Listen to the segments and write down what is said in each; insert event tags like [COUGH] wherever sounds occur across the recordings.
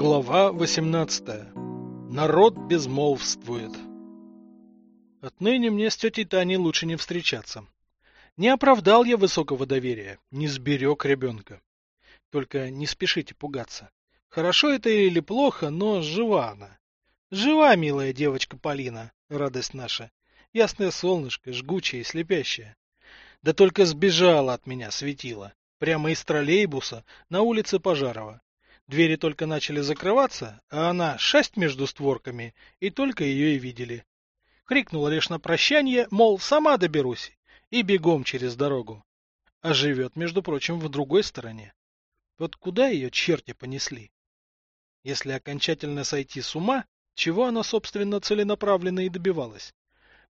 Глава 18. Народ безмолвствует. Отныне мне с тетей Таней лучше не встречаться. Не оправдал я высокого доверия, не сберег ребенка. Только не спешите пугаться. Хорошо это или плохо, но жива она. Жива, милая девочка Полина, радость наша. Ясное солнышко, жгучее и слепящее. Да только сбежала от меня светила. Прямо из троллейбуса на улице Пожарова. Двери только начали закрываться, а она шесть между створками, и только ее и видели. Крикнула лишь на прощание, мол, сама доберусь, и бегом через дорогу. А живет, между прочим, в другой стороне. Вот куда ее черти понесли? Если окончательно сойти с ума, чего она, собственно, целенаправленно и добивалась?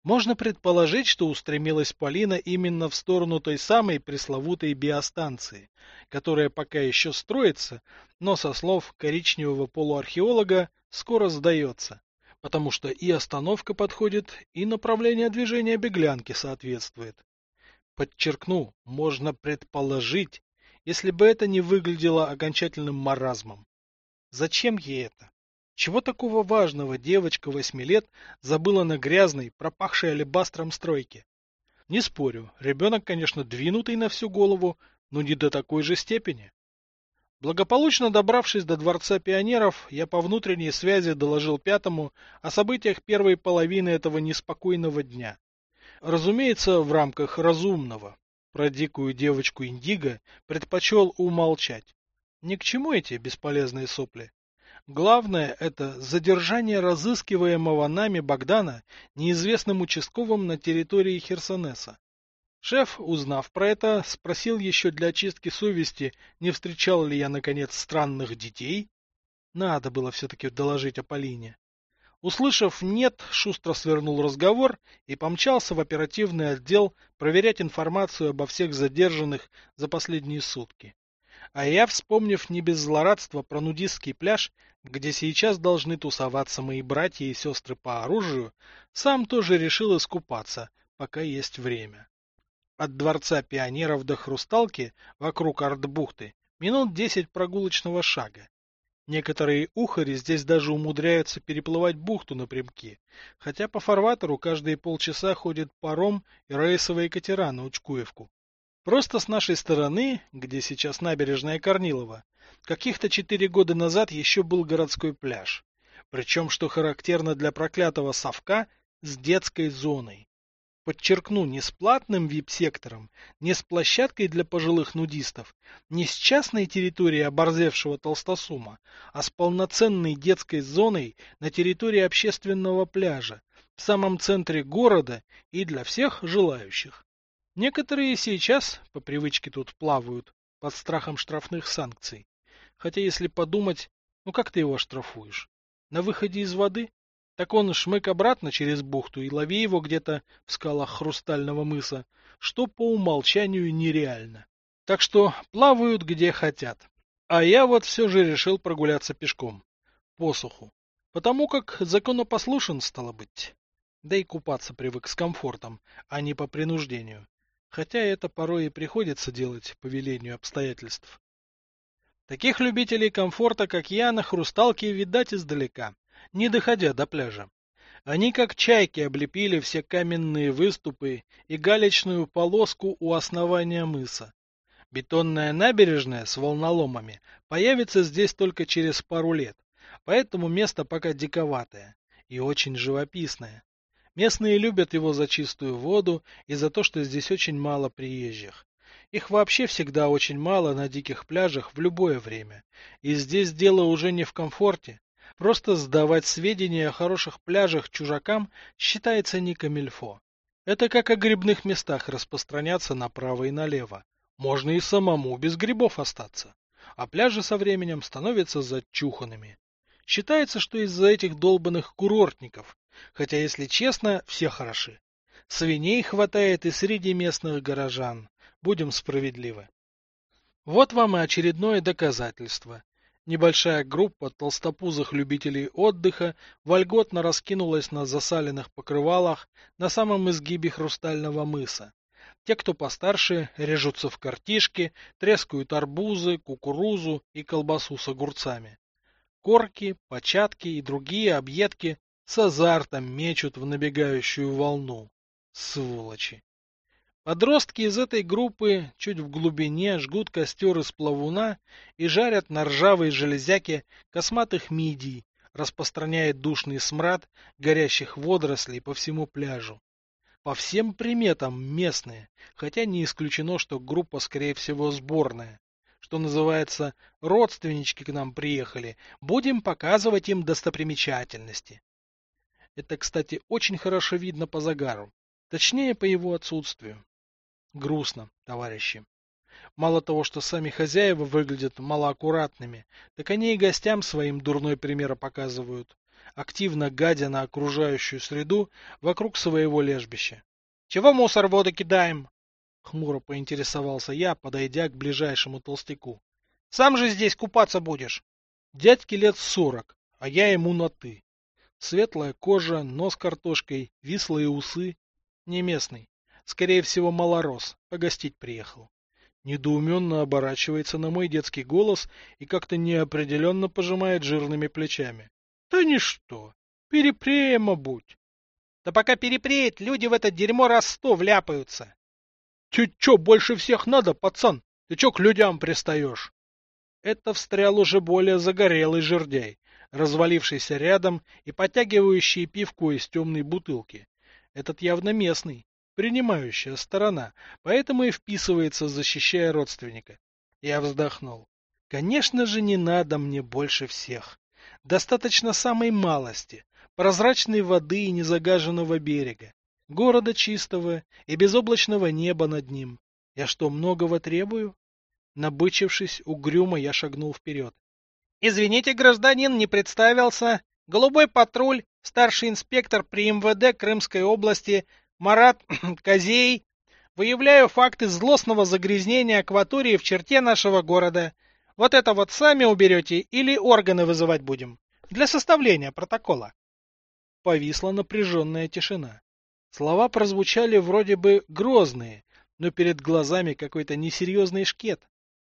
Можно предположить, что устремилась Полина именно в сторону той самой пресловутой биостанции, которая пока еще строится, но со слов коричневого полуархеолога скоро сдается, потому что и остановка подходит, и направление движения беглянки соответствует. Подчеркну, можно предположить, если бы это не выглядело окончательным маразмом. Зачем ей это? Чего такого важного девочка восьми лет забыла на грязной, пропахшей алебастром стройке? Не спорю, ребенок, конечно, двинутый на всю голову, но не до такой же степени. Благополучно добравшись до Дворца пионеров, я по внутренней связи доложил пятому о событиях первой половины этого неспокойного дня. Разумеется, в рамках разумного. Про дикую девочку Индиго предпочел умолчать. Ни к чему эти бесполезные сопли. Главное – это задержание разыскиваемого нами Богдана неизвестным участковым на территории Херсонеса. Шеф, узнав про это, спросил еще для очистки совести, не встречал ли я, наконец, странных детей. Надо было все-таки доложить о Полине. Услышав «нет», шустро свернул разговор и помчался в оперативный отдел проверять информацию обо всех задержанных за последние сутки. А я, вспомнив не без злорадства про нудистский пляж, где сейчас должны тусоваться мои братья и сестры по оружию, сам тоже решил искупаться, пока есть время. От дворца пионеров до Хрусталки, вокруг Артбухты, минут десять прогулочного шага. Некоторые ухари здесь даже умудряются переплывать бухту напрямки, хотя по фарватеру каждые полчаса ходит паром и рейсовые катера на Учкуевку. Просто с нашей стороны, где сейчас набережная Корнилова, каких-то четыре года назад еще был городской пляж. Причем, что характерно для проклятого совка, с детской зоной. Подчеркну, не с платным вип-сектором, не с площадкой для пожилых нудистов, не с частной территорией оборзевшего толстосума, а с полноценной детской зоной на территории общественного пляжа, в самом центре города и для всех желающих. Некоторые сейчас по привычке тут плавают под страхом штрафных санкций. Хотя если подумать, ну как ты его штрафуешь? На выходе из воды? Так он шмык обратно через бухту и лови его где-то в скалах хрустального мыса, что по умолчанию нереально. Так что плавают где хотят. А я вот все же решил прогуляться пешком. Посуху. Потому как законопослушен стало быть. Да и купаться привык с комфортом, а не по принуждению хотя это порой и приходится делать по велению обстоятельств. Таких любителей комфорта, как я, на хрусталке видать издалека, не доходя до пляжа. Они как чайки облепили все каменные выступы и галечную полоску у основания мыса. Бетонная набережная с волноломами появится здесь только через пару лет, поэтому место пока диковатое и очень живописное. Местные любят его за чистую воду и за то, что здесь очень мало приезжих. Их вообще всегда очень мало на диких пляжах в любое время. И здесь дело уже не в комфорте. Просто сдавать сведения о хороших пляжах чужакам считается не камильфо. Это как о грибных местах распространяться направо и налево. Можно и самому без грибов остаться. А пляжи со временем становятся зачуханными. Считается, что из-за этих долбанных курортников, хотя, если честно, все хороши. Свиней хватает и среди местных горожан, будем справедливы. Вот вам и очередное доказательство. Небольшая группа толстопузых любителей отдыха вольготно раскинулась на засаленных покрывалах на самом изгибе хрустального мыса. Те, кто постарше, режутся в картишки, трескают арбузы, кукурузу и колбасу с огурцами. Корки, початки и другие объедки с азартом мечут в набегающую волну. Сволочи! Подростки из этой группы чуть в глубине жгут костер из плавуна и жарят на ржавой железяке косматых мидий, распространяя душный смрад горящих водорослей по всему пляжу. По всем приметам местные, хотя не исключено, что группа, скорее всего, сборная. Что называется, родственнички к нам приехали, будем показывать им достопримечательности. Это, кстати, очень хорошо видно по загару, точнее по его отсутствию. Грустно, товарищи. Мало того, что сами хозяева выглядят малоаккуратными, так они и гостям своим дурной пример показывают, активно гадя на окружающую среду вокруг своего лежбища. — Чего мусор в воду кидаем? — хмуро поинтересовался я, подойдя к ближайшему толстяку. — Сам же здесь купаться будешь. Дядьке лет сорок, а я ему на «ты». Светлая кожа, нос картошкой, вислые усы. Не местный. Скорее всего, малорос, погостить приехал. Недоуменно оборачивается на мой детский голос и как-то неопределенно пожимает жирными плечами. Да ничто, перепреема будь. Да пока перепреет, люди в это дерьмо раз сто вляпаются. Ты чё, больше всех надо, пацан? Ты чё к людям пристаешь? Это встрял уже более загорелый жердяй, развалившийся рядом и подтягивающий пивку из темной бутылки. Этот явно местный, принимающая сторона, поэтому и вписывается, защищая родственника. Я вздохнул. Конечно же, не надо мне больше всех. Достаточно самой малости, прозрачной воды и незагаженного берега, города чистого и безоблачного неба над ним. Я что, многого требую? Набычившись, угрюмо я шагнул вперед. — Извините, гражданин, не представился. Голубой патруль, старший инспектор при МВД Крымской области Марат [CLEARS THROAT] Козей, выявляю факты злостного загрязнения акватории в черте нашего города. Вот это вот сами уберете или органы вызывать будем? Для составления протокола. Повисла напряженная тишина. Слова прозвучали вроде бы грозные, но перед глазами какой-то несерьезный шкет.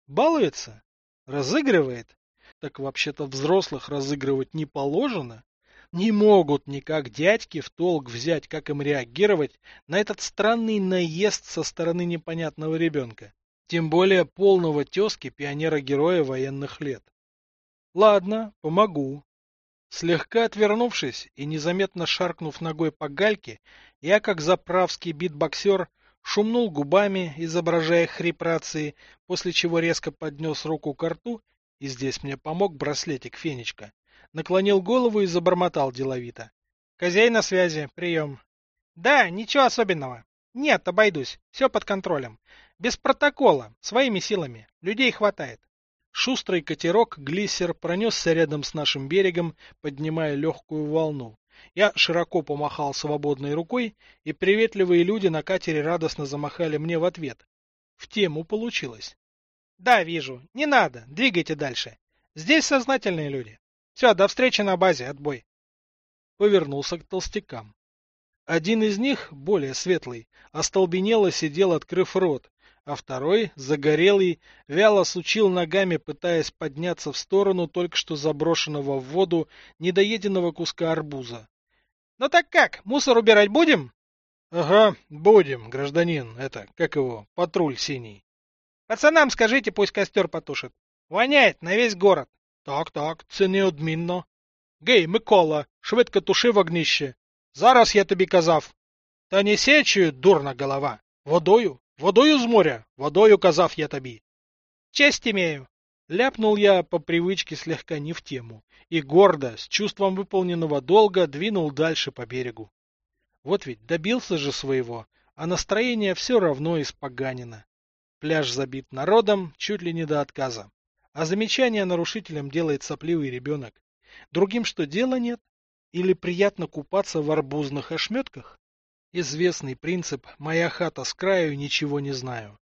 Балуется? Разыгрывает? Так вообще-то взрослых разыгрывать не положено не могут никак дядьки в толк взять, как им реагировать на этот странный наезд со стороны непонятного ребенка, тем более полного тезки пионера-героя военных лет. Ладно, помогу. Слегка отвернувшись и незаметно шаркнув ногой по гальке, я, как заправский битбоксер, шумнул губами, изображая хрип рации, после чего резко поднес руку к рту, и здесь мне помог браслетик Фенечка наклонил голову и забормотал деловито. «Хозяин на связи, прием». «Да, ничего особенного. Нет, обойдусь. Все под контролем. Без протокола, своими силами. Людей хватает». Шустрый катерок глиссер пронесся рядом с нашим берегом, поднимая легкую волну. Я широко помахал свободной рукой, и приветливые люди на катере радостно замахали мне в ответ. В тему получилось. Да, вижу. Не надо. Двигайте дальше. Здесь сознательные люди. Все, до встречи на базе, отбой. Повернулся к толстякам. Один из них, более светлый, остолбенело сидел, открыв рот, а второй, загорелый, вяло сучил ногами, пытаясь подняться в сторону только что заброшенного в воду недоеденного куска арбуза. — Ну так как, мусор убирать будем? — Ага, будем, гражданин, это, как его, патруль синий. — Пацанам скажите, пусть костер потушит. Воняет на весь город. Так, так, це неодмінно. Гей, Микола, швидко туши вогнище. Зараз я тобі казав. Та не сечою, дурна голова. Водою, водою з моря, водою казав я тобі. Честь имею. Ляпнул я по привычке слегка не в тему и гордо, с чувством выполненного долга, двинул дальше по берегу. Вот ведь добился же своего, а настроение все равно испоганено. Пляж забит народом чуть ли не до отказа. А замечание нарушителям делает сопливый ребенок. Другим что, дела нет? Или приятно купаться в арбузных ошметках? Известный принцип «моя хата с краю, ничего не знаю».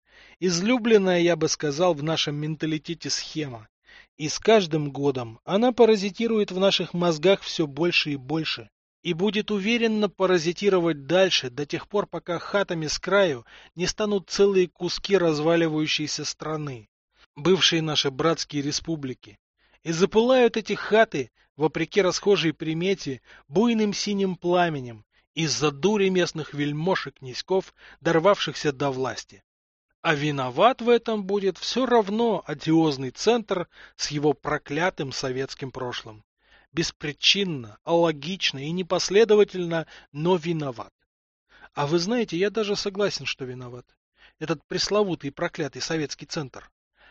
Излюбленная, я бы сказал, в нашем менталитете схема. И с каждым годом она паразитирует в наших мозгах все больше и больше. И будет уверенно паразитировать дальше, до тех пор, пока хатами с краю не станут целые куски разваливающейся страны бывшие наши братские республики, И запылают эти хаты, вопреки расхожей примете, буйным синим пламенем, из-за дури местных вельмож и князьков, дорвавшихся до власти. А виноват в этом будет все равно одиозный центр с его проклятым советским прошлым. Беспричинно, алогично и непоследовательно, но виноват. А вы знаете, я даже согласен, что виноват. Этот пресловутый проклятый советский центр.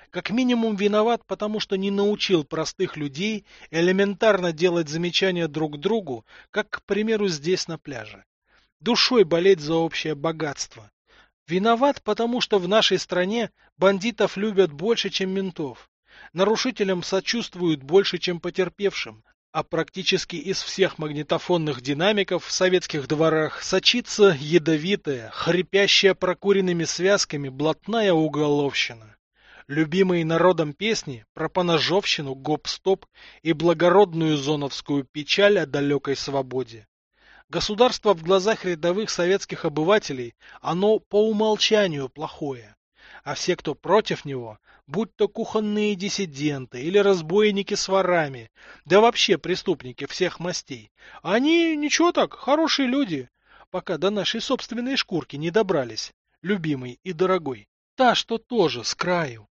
Как минимум виноват, потому что не научил простых людей элементарно делать замечания друг другу, как, к примеру, здесь на пляже. Душой болеть за общее богатство, Виноват, потому что в нашей стране бандитов любят больше, чем ментов. Нарушителям сочувствуют больше, чем потерпевшим. А практически из всех магнитофонных динамиков в советских дворах сочится ядовитая, хрипящая прокуренными связками блатная уголовщина. Любимые народом песни про поножовщину, гоп-стоп и благородную зоновскую печаль о далекой свободе. Государство в глазах рядовых советских обывателей, оно по умолчанию плохое. А все, кто против него, будь то кухонные диссиденты или разбойники с ворами, да вообще преступники всех мастей, они ничего так, хорошие люди, пока до нашей собственной шкурки не добрались, любимый и дорогой. Та, что тоже с краю.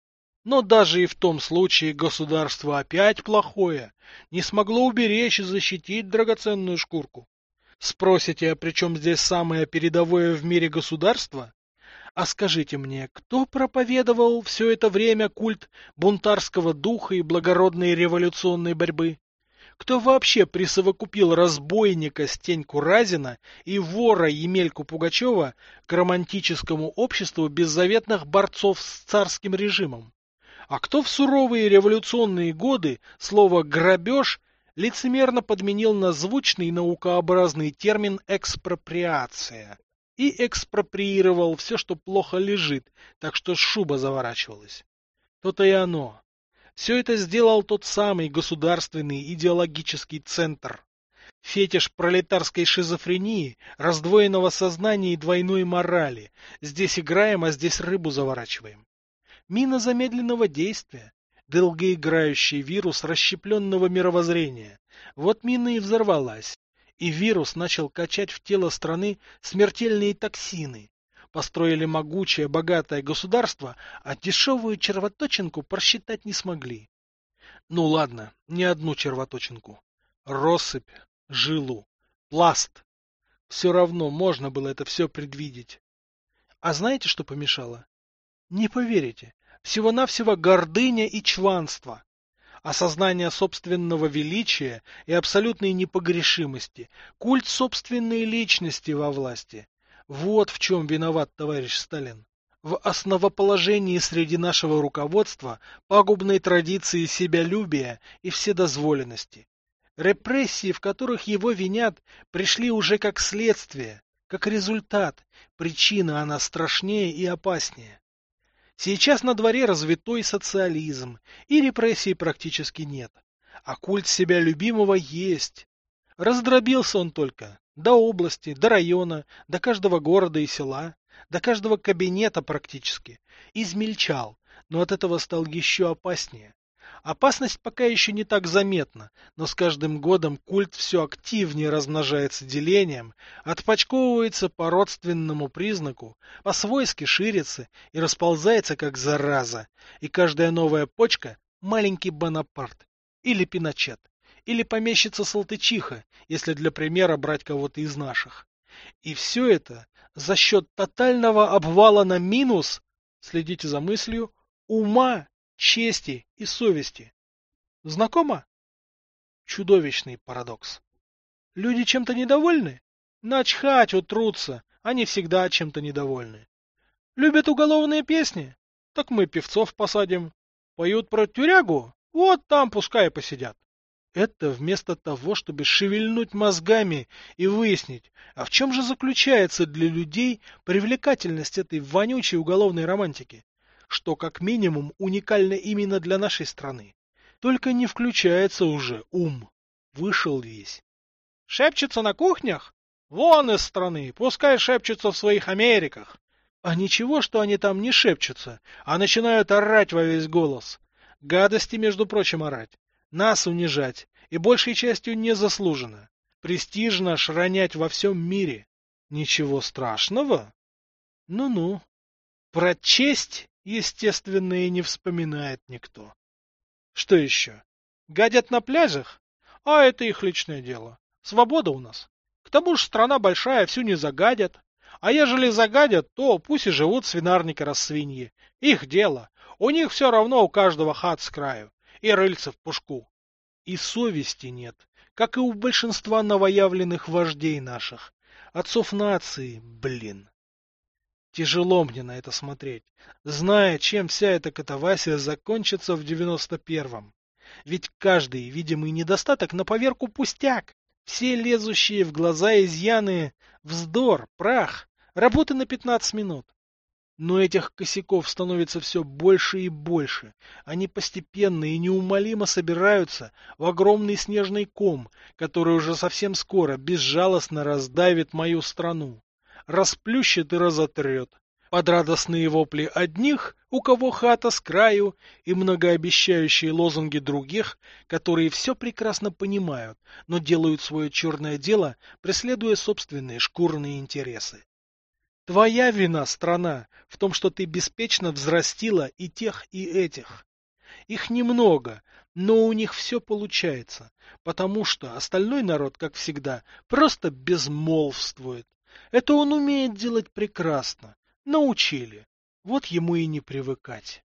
Но даже и в том случае государство опять плохое, не смогло уберечь и защитить драгоценную шкурку. Спросите, а при чем здесь самое передовое в мире государство? А скажите мне, кто проповедовал все это время культ бунтарского духа и благородной революционной борьбы? Кто вообще присовокупил разбойника Стеньку Разина и вора Емельку Пугачева к романтическому обществу беззаветных борцов с царским режимом? А кто в суровые революционные годы слово «грабеж» лицемерно подменил на звучный наукообразный термин «экспроприация» и экспроприировал все, что плохо лежит, так что шуба заворачивалась. То-то и оно. Все это сделал тот самый государственный идеологический центр. Фетиш пролетарской шизофрении, раздвоенного сознания и двойной морали. Здесь играем, а здесь рыбу заворачиваем. Мина замедленного действия, долгоиграющий вирус расщепленного мировоззрения. Вот мина и взорвалась, и вирус начал качать в тело страны смертельные токсины. Построили могучее, богатое государство, а дешевую червоточинку просчитать не смогли. Ну ладно, не одну червоточинку. Россыпь, жилу, пласт. Все равно можно было это все предвидеть. А знаете, что помешало? Не поверите, всего-навсего гордыня и чванство, осознание собственного величия и абсолютной непогрешимости, культ собственной личности во власти. Вот в чем виноват товарищ Сталин. В основоположении среди нашего руководства пагубной традиции себялюбия и вседозволенности. Репрессии, в которых его винят, пришли уже как следствие, как результат, причина она страшнее и опаснее. Сейчас на дворе развитой социализм, и репрессий практически нет. А культ себя любимого есть. Раздробился он только до области, до района, до каждого города и села, до каждого кабинета практически. Измельчал, но от этого стал еще опаснее. Опасность пока еще не так заметна, но с каждым годом культ все активнее размножается делением, отпочковывается по родственному признаку, по-свойски ширится и расползается как зараза, и каждая новая почка – маленький Бонапарт или Пиночет, или помещица Салтычиха, если для примера брать кого-то из наших. И все это за счет тотального обвала на минус, следите за мыслью, ума чести и совести. Знакомо? Чудовищный парадокс. Люди чем-то недовольны? Начхать, утрутся, они всегда чем-то недовольны. Любят уголовные песни? Так мы певцов посадим. Поют про тюрягу? Вот там пускай посидят. Это вместо того, чтобы шевельнуть мозгами и выяснить, а в чем же заключается для людей привлекательность этой вонючей уголовной романтики что как минимум уникально именно для нашей страны. Только не включается уже ум. Вышел весь. Шепчется на кухнях? Вон из страны, пускай шепчется в своих Америках. А ничего, что они там не шепчутся, а начинают орать во весь голос. Гадости, между прочим, орать. Нас унижать, и большей частью незаслуженно. Престижно шранять во всем мире. Ничего страшного? Ну-ну. Про честь, естественно, и не вспоминает никто. Что еще? Гадят на пляжах? А это их личное дело. Свобода у нас. К тому же страна большая, всю не загадят. А ежели загадят, то пусть и живут свинарника рассвиньи. Их дело. У них все равно у каждого хат с краю. И рыльца в пушку. И совести нет, как и у большинства новоявленных вождей наших. Отцов нации, блин. Тяжело мне на это смотреть, зная, чем вся эта катавасия закончится в девяносто первом. Ведь каждый видимый недостаток на поверку пустяк. Все лезущие в глаза изъяны — вздор, прах, работы на пятнадцать минут. Но этих косяков становится все больше и больше. Они постепенно и неумолимо собираются в огромный снежный ком, который уже совсем скоро безжалостно раздавит мою страну. Расплющит и разотрет. Под радостные вопли одних, у кого хата с краю, и многообещающие лозунги других, которые все прекрасно понимают, но делают свое черное дело, преследуя собственные шкурные интересы. Твоя вина, страна, в том, что ты беспечно взрастила и тех, и этих. Их немного, но у них все получается, потому что остальной народ, как всегда, просто безмолвствует. Это он умеет делать прекрасно. Научили. Вот ему и не привыкать.